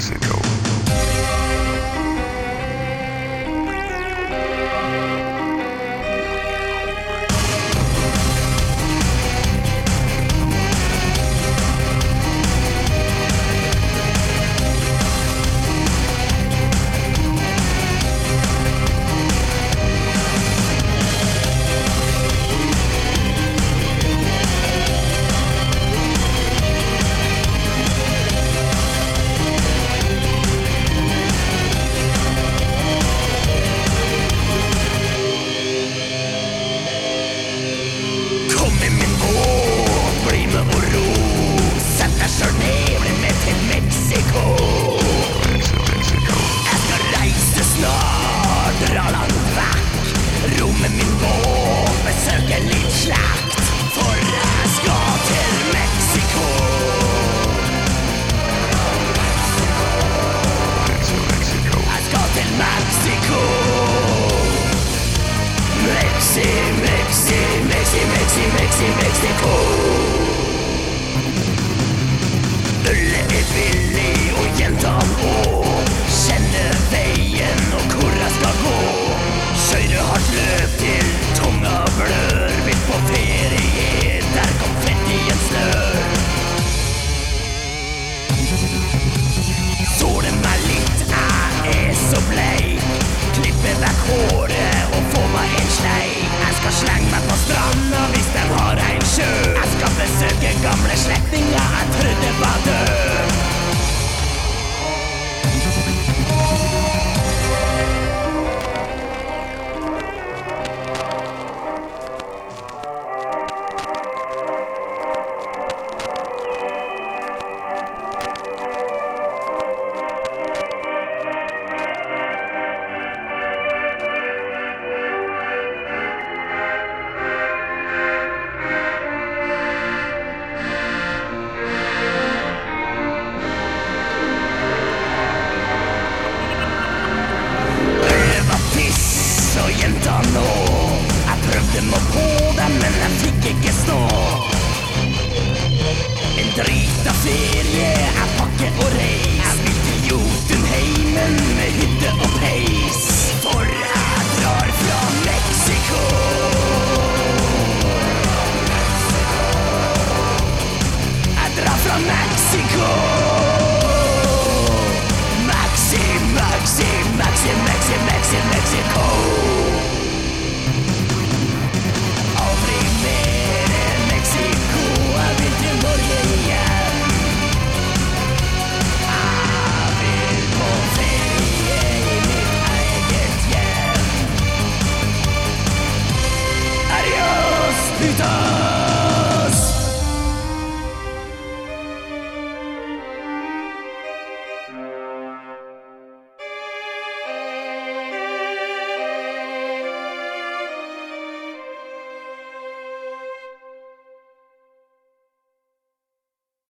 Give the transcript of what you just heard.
months ago. she makes me cool. på dem, men jeg fikk ikke stå. En drita ferie Jeg pakker og reis. Er midt i Jotunheimen med hytte og peis. For jeg drar fra Mexico. Jeg drar fra Mexico. いた